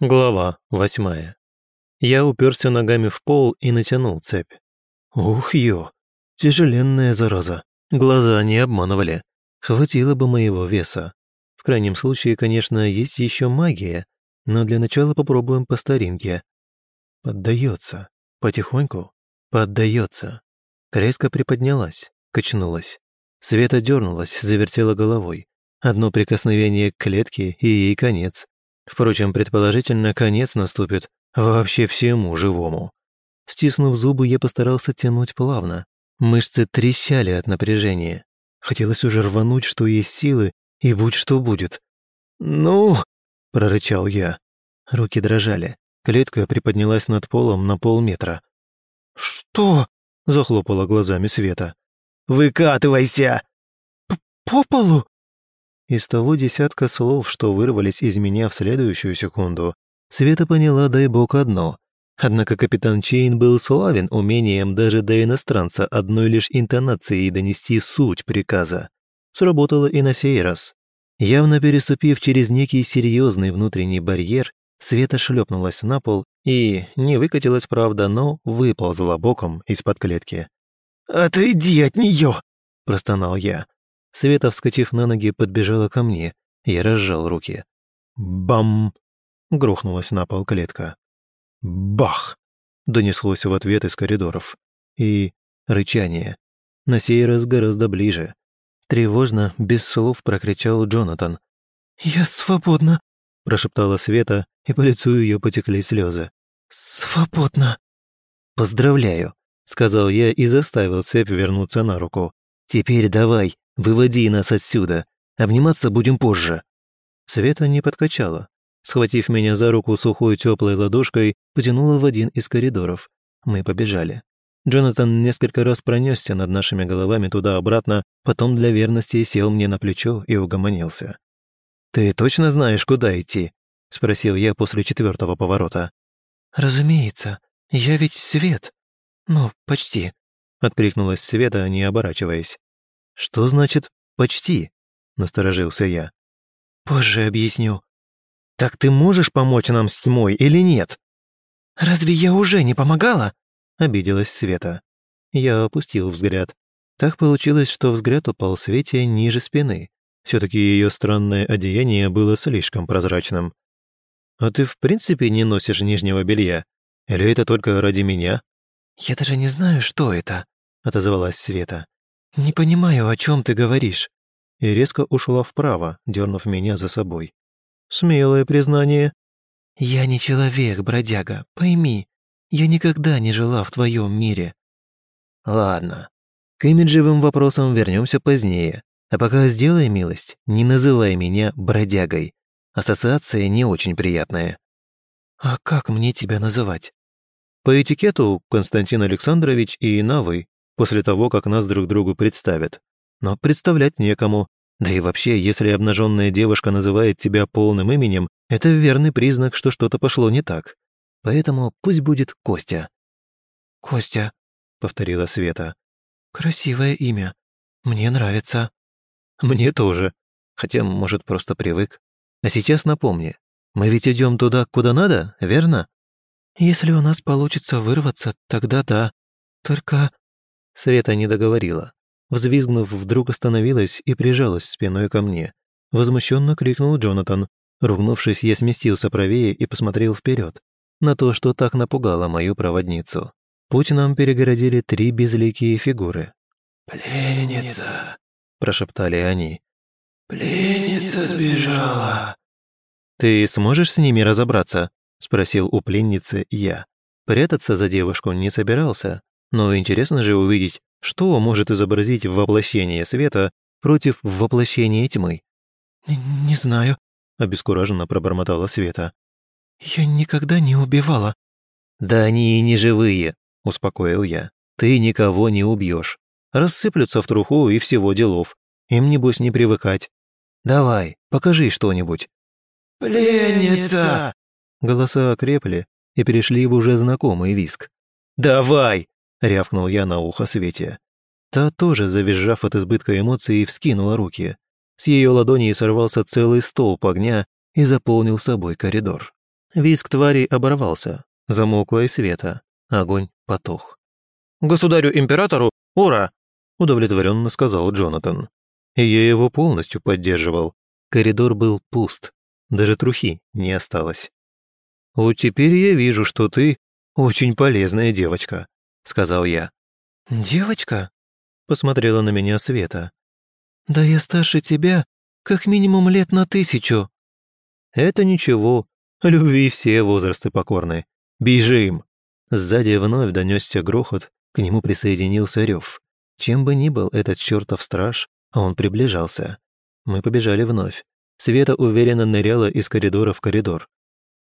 Глава восьмая. Я уперся ногами в пол и натянул цепь. Ух, ё! Тяжеленная зараза. Глаза не обманывали. Хватило бы моего веса. В крайнем случае, конечно, есть еще магия, но для начала попробуем по старинке. Поддается. Потихоньку. Поддается. Резко приподнялась, качнулась. Света дернулась, завертела головой. Одно прикосновение к клетке, и ей конец. Впрочем, предположительно, конец наступит вообще всему живому. Стиснув зубы, я постарался тянуть плавно. Мышцы трещали от напряжения. Хотелось уже рвануть, что есть силы, и будь что будет. «Ну!» – прорычал я. Руки дрожали. Клетка приподнялась над полом на полметра. «Что?» – захлопала глазами Света. «Выкатывайся!» «По полу?» Из того десятка слов, что вырвались из меня в следующую секунду, Света поняла, дай бог, одно. Однако капитан Чейн был славен умением даже до иностранца одной лишь интонацией донести суть приказа. Сработало и на сей раз. Явно переступив через некий серьезный внутренний барьер, Света шлепнулась на пол и, не выкатилась, правда, но выползла боком из-под клетки. «Отойди от нее!» – простонал я. Света, вскочив на ноги, подбежала ко мне. Я разжал руки. «Бам!» — грохнулась на пол клетка. «Бах!» — донеслось в ответ из коридоров. И рычание. На сей раз гораздо ближе. Тревожно, без слов прокричал Джонатан. «Я свободна!» — прошептала Света, и по лицу ее потекли слезы. «Свободна!» «Поздравляю!» — сказал я и заставил цепь вернуться на руку. «Теперь давай, Выводи нас отсюда. Обниматься будем позже». Света не подкачала. Схватив меня за руку сухой теплой ладошкой, потянула в один из коридоров. Мы побежали. Джонатан несколько раз пронесся над нашими головами туда-обратно, потом для верности сел мне на плечо и угомонился. «Ты точно знаешь, куда идти?» — спросил я после четвертого поворота. «Разумеется. Я ведь Свет. Ну, почти», — откликнулась Света, не оборачиваясь. «Что значит «почти»?» – насторожился я. «Позже объясню». «Так ты можешь помочь нам с тьмой или нет?» «Разве я уже не помогала?» – обиделась Света. Я опустил взгляд. Так получилось, что взгляд упал Свете ниже спины. Все-таки ее странное одеяние было слишком прозрачным. «А ты в принципе не носишь нижнего белья? Или это только ради меня?» «Я даже не знаю, что это», — отозвалась Света. «Не понимаю, о чем ты говоришь», и резко ушла вправо, дернув меня за собой. Смелое признание. «Я не человек, бродяга, пойми. Я никогда не жила в твоем мире». «Ладно. К имиджевым вопросам вернемся позднее. А пока сделай милость, не называй меня бродягой. Ассоциация не очень приятная». «А как мне тебя называть?» «По этикету Константин Александрович и на после того, как нас друг другу представят. Но представлять некому. Да и вообще, если обнаженная девушка называет тебя полным именем, это верный признак, что что-то пошло не так. Поэтому пусть будет Костя». «Костя», — повторила Света. «Красивое имя. Мне нравится». «Мне тоже. Хотя, может, просто привык. А сейчас напомни, мы ведь идем туда, куда надо, верно?» «Если у нас получится вырваться, тогда да. Только Света не договорила. Взвизгнув, вдруг остановилась и прижалась спиной ко мне. Возмущенно крикнул Джонатан. Ругнувшись, я сместился правее и посмотрел вперед, на то, что так напугало мою проводницу. Путь нам перегородили три безликие фигуры. «Пленница», – прошептали они. «Пленница сбежала». «Ты сможешь с ними разобраться?» – спросил у пленницы я. Прятаться за девушку не собирался, но интересно же увидеть, что может изобразить воплощение света против воплощения тьмы. «Не знаю», — обескураженно пробормотала Света. «Я никогда не убивала». «Да они и не живые», — успокоил я. «Ты никого не убьешь. Рассыплются в труху и всего делов. Им, небось, не привыкать. Давай, покажи что-нибудь». «Пленница!» Голоса окрепли и перешли в уже знакомый виск. «Давай!» — рявкнул я на ухо Свете. Та тоже, завизжав от избытка эмоций, вскинула руки. С ее ладоней сорвался целый столб огня и заполнил собой коридор. Виск тварей оборвался, замолкла и света, огонь потух. «Государю-императору, ура!» – удовлетворенно сказал Джонатан. И я его полностью поддерживал. Коридор был пуст, даже трухи не осталось. «Вот теперь я вижу, что ты очень полезная девочка», – сказал я. «Девочка?» – посмотрела на меня Света. «Да я старше тебя как минимум лет на тысячу». «Это ничего, любви все возрасты покорны. Бежим!» Сзади вновь донесся грохот, к нему присоединился рев. Чем бы ни был этот чертов страж, он приближался. Мы побежали вновь. Света уверенно ныряла из коридора в коридор.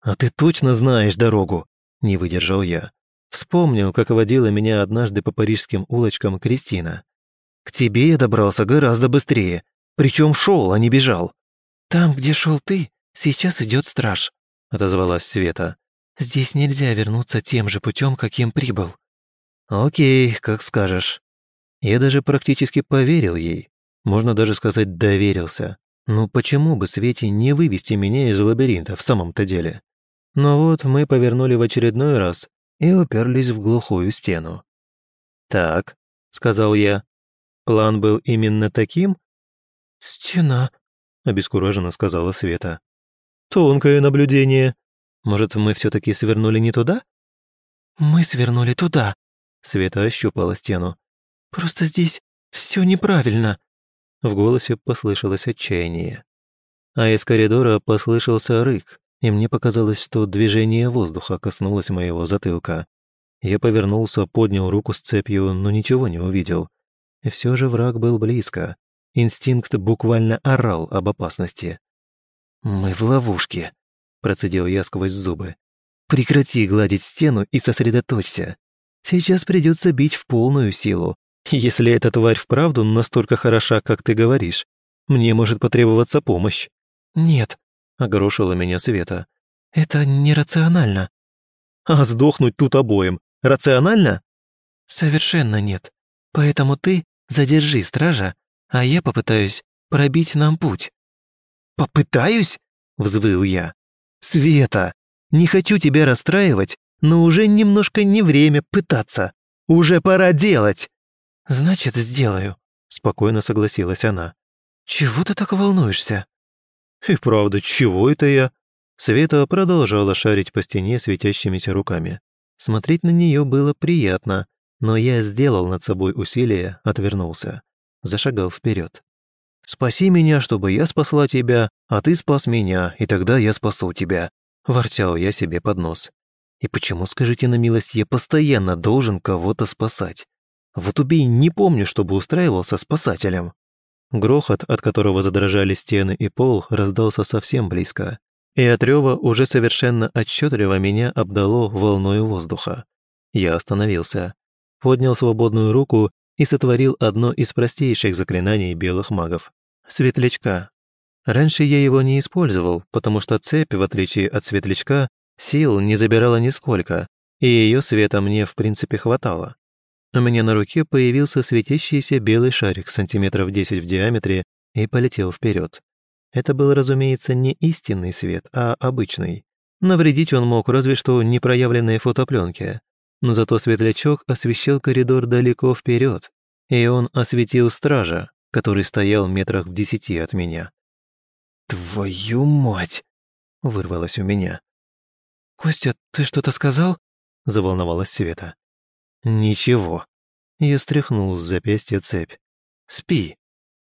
«А ты точно знаешь дорогу?» – не выдержал я. Вспомнил, как водила меня однажды по парижским улочкам Кристина. «К тебе я добрался гораздо быстрее, причем шел, а не бежал». «Там, где шел ты, сейчас идет страж», – отозвалась Света. «Здесь нельзя вернуться тем же путем, каким прибыл». «Окей, как скажешь». Я даже практически поверил ей. Можно даже сказать, доверился. Ну почему бы Свете не вывести меня из лабиринта в самом-то деле? Но вот мы повернули в очередной раз и уперлись в глухую стену. «Так», — сказал я, — «план был именно таким?» «Стена», — обескураженно сказала Света. «Тонкое наблюдение. Может, мы все-таки свернули не туда?» «Мы свернули туда», — Света ощупала стену. «Просто здесь все неправильно». В голосе послышалось отчаяние. А из коридора послышался рык, и мне показалось, что движение воздуха коснулось моего затылка. Я повернулся, поднял руку с цепью, но ничего не увидел. И все же враг был близко. Инстинкт буквально орал об опасности. «Мы в ловушке», — процедил я сквозь зубы. «Прекрати гладить стену и сосредоточься. Сейчас придется бить в полную силу, если эта тварь вправду настолько хороша, как ты говоришь, мне может потребоваться помощь». «Нет», — огорошила меня Света. «Это нерационально». «А сдохнуть тут обоим рационально?» «Совершенно нет. Поэтому ты задержи стража, а я попытаюсь пробить нам путь». «Попытаюсь?» — взвыл я. «Света, не хочу тебя расстраивать, но уже немножко не время пытаться. Уже пора делать!» «Значит, сделаю», — спокойно согласилась она. «Чего ты так волнуешься?» «И правда, чего это я?» Света продолжала шарить по стене светящимися руками. Смотреть на нее было приятно, но я сделал над собой усилие, отвернулся. Зашагал вперед. «Спаси меня, чтобы я спасла тебя, а ты спас меня, и тогда я спасу тебя», — ворчал я себе под нос. «И почему, скажите на милость, я постоянно должен кого-то спасать? Вот убей, не помню, чтобы устраивался спасателем. Грохот, от которого задрожали стены и пол, раздался совсем близко. И от рева уже совершенно отчетливо меня обдало волной воздуха. Я остановился, поднял свободную руку и сотворил одно из простейших заклинаний белых магов — светлячка. Раньше я его не использовал, потому что цепь, в отличие от светлячка, сил не забирала нисколько, и ее света мне в принципе хватало. У меня на руке появился светящийся белый шарик сантиметров 10 в диаметре и полетел вперед. Это был, разумеется, не истинный свет, а обычный. Навредить он мог разве что непроявленной фотопленке. Но зато светлячок освещал коридор далеко вперед, и он осветил стража, который стоял метрах в десяти от меня. «Твою мать!» — вырвалось у меня. «Костя, ты что-то сказал?» — заволновалась Света. «Ничего». Я стряхнул с запястья цепь. «Спи».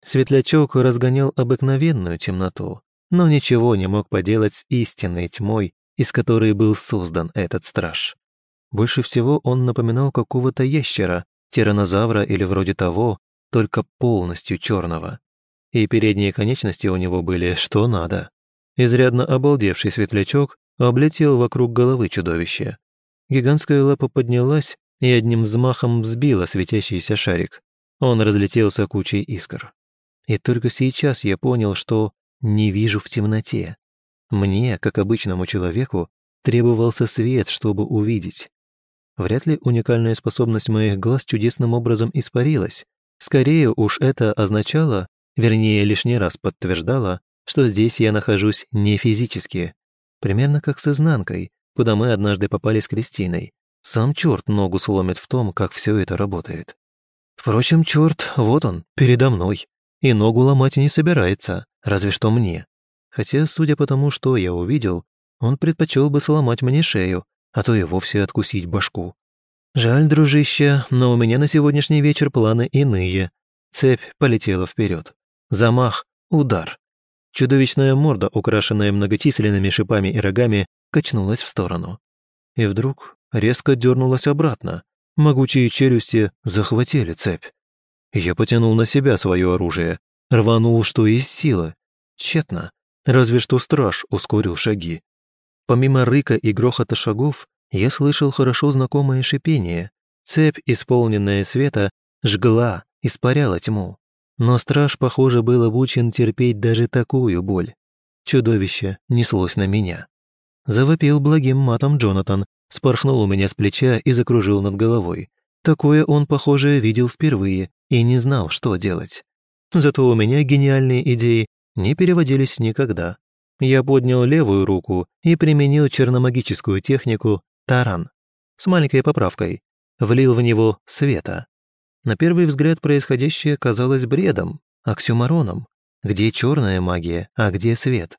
Светлячок разгонял обыкновенную темноту, но ничего не мог поделать с истинной тьмой, из которой был создан этот страж. Больше всего он напоминал какого-то ящера, тиранозавра или вроде того, только полностью черного. И передние конечности у него были что надо. Изрядно обалдевший светлячок облетел вокруг головы чудовища. Гигантская лапа поднялась и одним взмахом взбила светящийся шарик. Он разлетелся кучей искр. И только сейчас я понял, что не вижу в темноте. Мне, как обычному человеку, требовался свет, чтобы увидеть. Вряд ли уникальная способность моих глаз чудесным образом испарилась. Скорее уж это означало, вернее, лишний раз подтверждало, что здесь я нахожусь не физически. Примерно как с изнанкой, куда мы однажды попали с Кристиной. Сам черт ногу сломит в том, как все это работает. Впрочем, черт, вот он, передо мной. И ногу ломать не собирается, разве что мне. Хотя, судя по тому, что я увидел, он предпочел бы сломать мне шею, а то и вовсе откусить башку. Жаль, дружище, но у меня на сегодняшний вечер планы иные. Цепь полетела вперед. Замах, удар. Чудовищная морда, украшенная многочисленными шипами и рогами, качнулась в сторону. И вдруг резко дернулась обратно. Могучие челюсти захватили цепь. Я потянул на себя свое оружие, рванул, что из силы. Тщетно. Разве что страж ускорил шаги. Помимо рыка и грохота шагов, я слышал хорошо знакомое шипение. Цепь, исполненная света, жгла, испаряла тьму. Но страж, похоже, был обучен терпеть даже такую боль. Чудовище неслось на меня. Завопил благим матом Джонатан, спорхнул у меня с плеча и закружил над головой. Такое он, похоже, видел впервые и не знал, что делать. Зато у меня гениальные идеи не переводились никогда. Я поднял левую руку и применил черномагическую технику «Таран» с маленькой поправкой. Влил в него света. На первый взгляд происходящее казалось бредом, оксюмароном. Где черная магия, а где свет?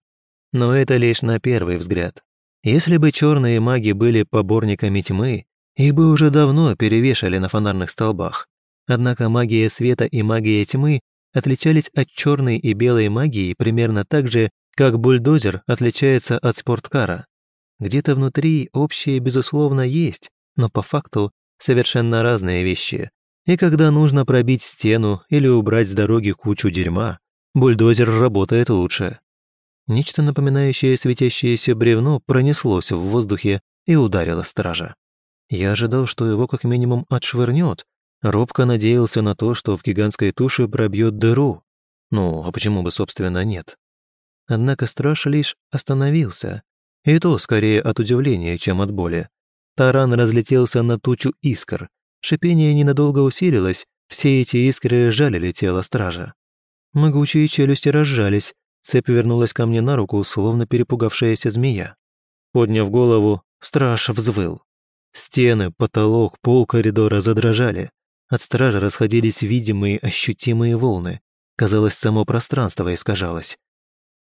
Но это лишь на первый взгляд. Если бы черные маги были поборниками тьмы, их бы уже давно перевешали на фонарных столбах. Однако магия света и магия тьмы отличались от черной и белой магии примерно так же, как бульдозер отличается от спорткара. Где-то внутри общее, безусловно, есть, но по факту совершенно разные вещи. И когда нужно пробить стену или убрать с дороги кучу дерьма, бульдозер работает лучше. Нечто напоминающее светящееся бревно пронеслось в воздухе и ударило стража. Я ожидал, что его как минимум отшвырнет, робко надеялся на то, что в гигантской туше пробьет дыру. Ну, а почему бы, собственно, нет? Однако страж лишь остановился, и то скорее от удивления, чем от боли. Таран разлетелся на тучу искр, Шипение ненадолго усилилось, все эти искры жалили тело стража. Могучие челюсти разжались, цепь вернулась ко мне на руку, словно перепугавшаяся змея. Подняв голову, страж взвыл. Стены, потолок, пол коридора задрожали. От стража расходились видимые, ощутимые волны. Казалось, само пространство искажалось.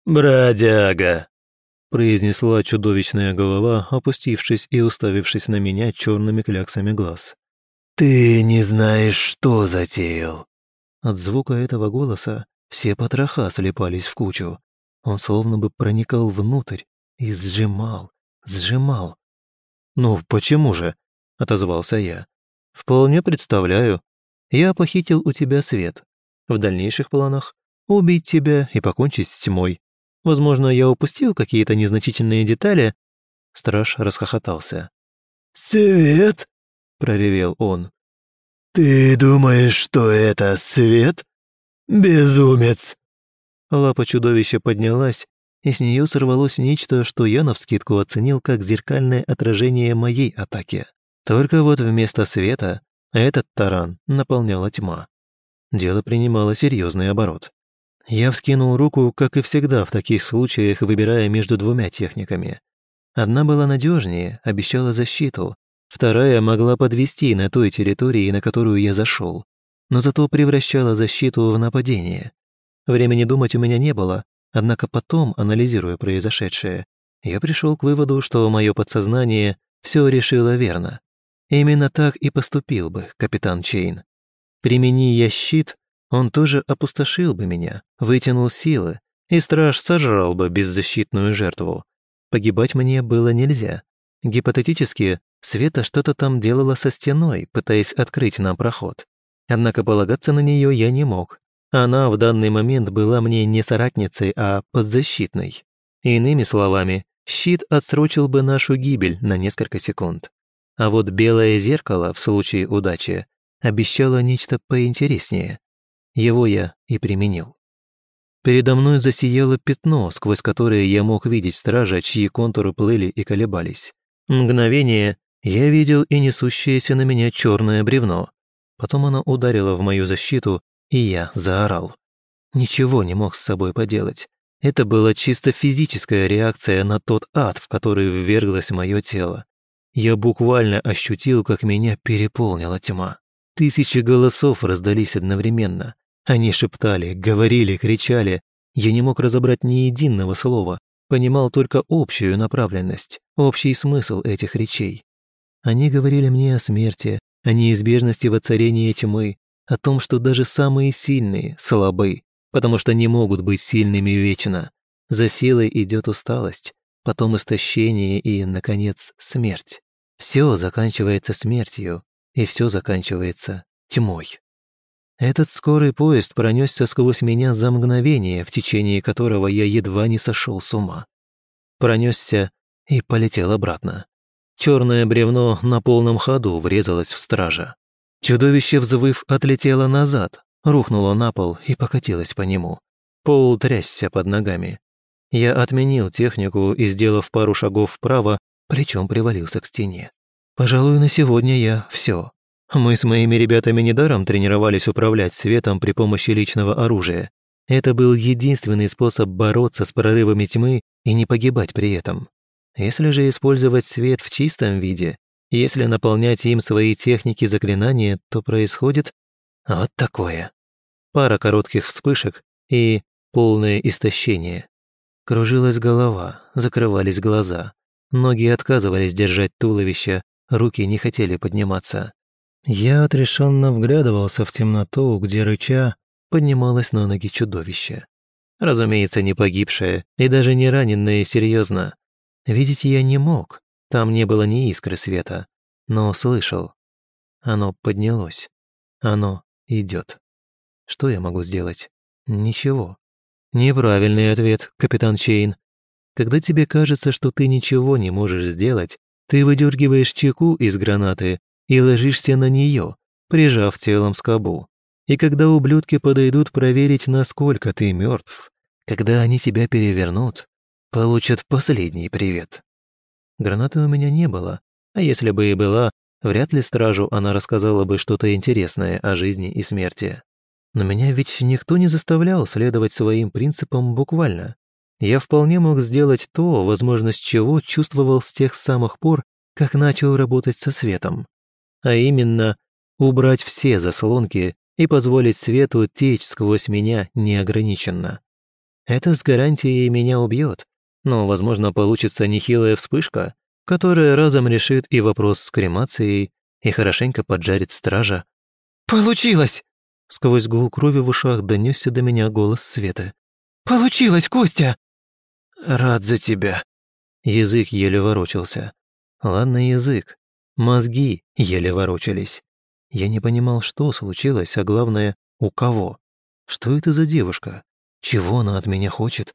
«Бродяга!» произнесла чудовищная голова, опустившись и уставившись на меня черными кляксами глаз. «Ты не знаешь, что затеял». От звука этого голоса все потроха слепались в кучу. Он словно бы проникал внутрь и сжимал, сжимал. «Ну, почему же?» — отозвался я. «Вполне представляю. Я похитил у тебя свет. В дальнейших планах — убить тебя и покончить с тьмой. Возможно, я упустил какие-то незначительные детали». Страж расхохотался. «Свет?» проревел он. «Ты думаешь, что это свет? Безумец!» Лапа чудовища поднялась, и с нее сорвалось нечто, что я навскидку оценил как зеркальное отражение моей атаки. Только вот вместо света этот таран наполняла тьма. Дело принимало серьезный оборот. Я вскинул руку, как и всегда в таких случаях, выбирая между двумя техниками. Одна была надежнее, обещала защиту, Вторая могла подвести на той территории, на которую я зашел, но зато превращала защиту в нападение. Времени думать у меня не было, однако потом, анализируя произошедшее, я пришел к выводу, что мое подсознание все решило верно. Именно так и поступил бы капитан Чейн. Примени я щит, он тоже опустошил бы меня, вытянул силы, и страж сожрал бы беззащитную жертву. Погибать мне было нельзя. Гипотетически, Света что-то там делала со стеной, пытаясь открыть нам проход. Однако полагаться на нее я не мог. Она в данный момент была мне не соратницей, а подзащитной. Иными словами, щит отсрочил бы нашу гибель на несколько секунд. А вот белое зеркало, в случае удачи, обещало нечто поинтереснее. Его я и применил. Передо мной засияло пятно, сквозь которое я мог видеть стража, чьи контуры плыли и колебались. Мгновение, я видел и несущееся на меня черное бревно. Потом оно ударило в мою защиту, и я заорал. Ничего не мог с собой поделать. Это была чисто физическая реакция на тот ад, в который вверглось мое тело. Я буквально ощутил, как меня переполнила тьма. Тысячи голосов раздались одновременно. Они шептали, говорили, кричали. Я не мог разобрать ни единого слова, понимал только общую направленность, общий смысл этих речей. Они говорили мне о смерти, о неизбежности воцарения тьмы, о том, что даже самые сильные слабы, потому что не могут быть сильными вечно. За силой идет усталость, потом истощение и, наконец, смерть. Все заканчивается смертью, и все заканчивается тьмой. Этот скорый поезд пронесся сквозь меня за мгновение, в течение которого я едва не сошел с ума. Пронесся и полетел обратно. Черное бревно на полном ходу врезалось в стража. Чудовище, взвыв, отлетело назад, рухнуло на пол и покатилось по нему. Пол трясся под ногами. Я отменил технику и, сделав пару шагов вправо, плечом привалился к стене. Пожалуй, на сегодня я все. Мы с моими ребятами недаром тренировались управлять светом при помощи личного оружия. Это был единственный способ бороться с прорывами тьмы и не погибать при этом. Если же использовать свет в чистом виде, если наполнять им свои техники заклинания, то происходит вот такое. Пара коротких вспышек и полное истощение. Кружилась голова, закрывались глаза. Ноги отказывались держать туловище, руки не хотели подниматься. Я отрешенно вглядывался в темноту, где рыча поднималось на ноги чудовище. Разумеется, не погибшее и даже не раненное серьезно. Видеть я не мог, там не было ни искры света, но слышал. Оно поднялось. Оно идет. Что я могу сделать? Ничего. Неправильный ответ, капитан Чейн. Когда тебе кажется, что ты ничего не можешь сделать, ты выдергиваешь чеку из гранаты и ложишься на нее, прижав телом скобу. И когда ублюдки подойдут проверить, насколько ты мертв, когда они тебя перевернут, получат последний привет. Гранаты у меня не было, а если бы и была, вряд ли стражу она рассказала бы что-то интересное о жизни и смерти. Но меня ведь никто не заставлял следовать своим принципам буквально. Я вполне мог сделать то, возможность чего чувствовал с тех самых пор, как начал работать со светом а именно убрать все заслонки и позволить свету течь сквозь меня неограниченно. Это с гарантией меня убьет, но, возможно, получится нехилая вспышка, которая разом решит и вопрос с кремацией, и хорошенько поджарит стража. «Получилось!» Сквозь гул крови в ушах донесся до меня голос Светы. «Получилось, Костя!» «Рад за тебя!» Язык еле ворочался. Ладно, язык. Мозги еле ворочались. Я не понимал, что случилось, а главное, у кого. Что это за девушка? Чего она от меня хочет?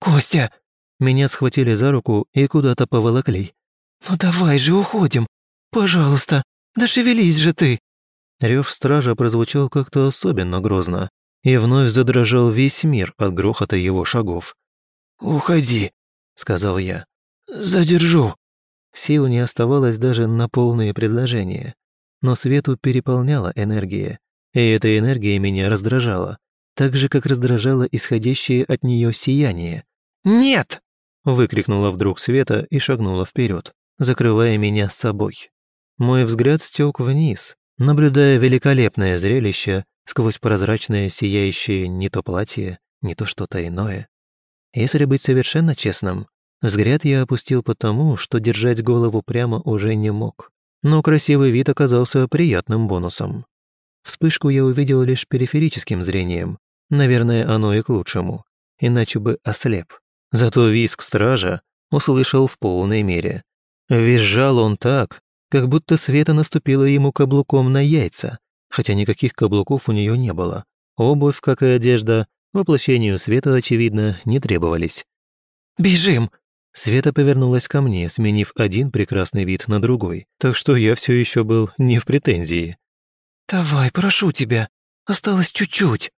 «Костя!» Меня схватили за руку и куда-то поволокли. «Ну давай же уходим! Пожалуйста, да шевелись же ты!» Рев стража прозвучал как-то особенно грозно, и вновь задрожал весь мир от грохота его шагов. «Уходи», — сказал я. «Задержу». Сил не оставалось даже на полные предложения. Но Свету переполняла энергия, и эта энергия меня раздражала, так же, как раздражало исходящее от нее сияние. «Нет!» — выкрикнула вдруг Света и шагнула вперед, закрывая меня с собой. Мой взгляд стек вниз, наблюдая великолепное зрелище сквозь прозрачное сияющее не то платье, не то что-то иное. Если быть совершенно честным, Взгляд я опустил потому, что держать голову прямо уже не мог. Но красивый вид оказался приятным бонусом. Вспышку я увидел лишь периферическим зрением. Наверное, оно и к лучшему. Иначе бы ослеп. Зато виск стража услышал в полной мере. Визжал он так, как будто Света наступила ему каблуком на яйца, хотя никаких каблуков у нее не было. Обувь, как и одежда, воплощению Света, очевидно, не требовались. «Бежим!» Света повернулась ко мне, сменив один прекрасный вид на другой, так что я все еще был не в претензии. «Давай, прошу тебя, осталось чуть-чуть».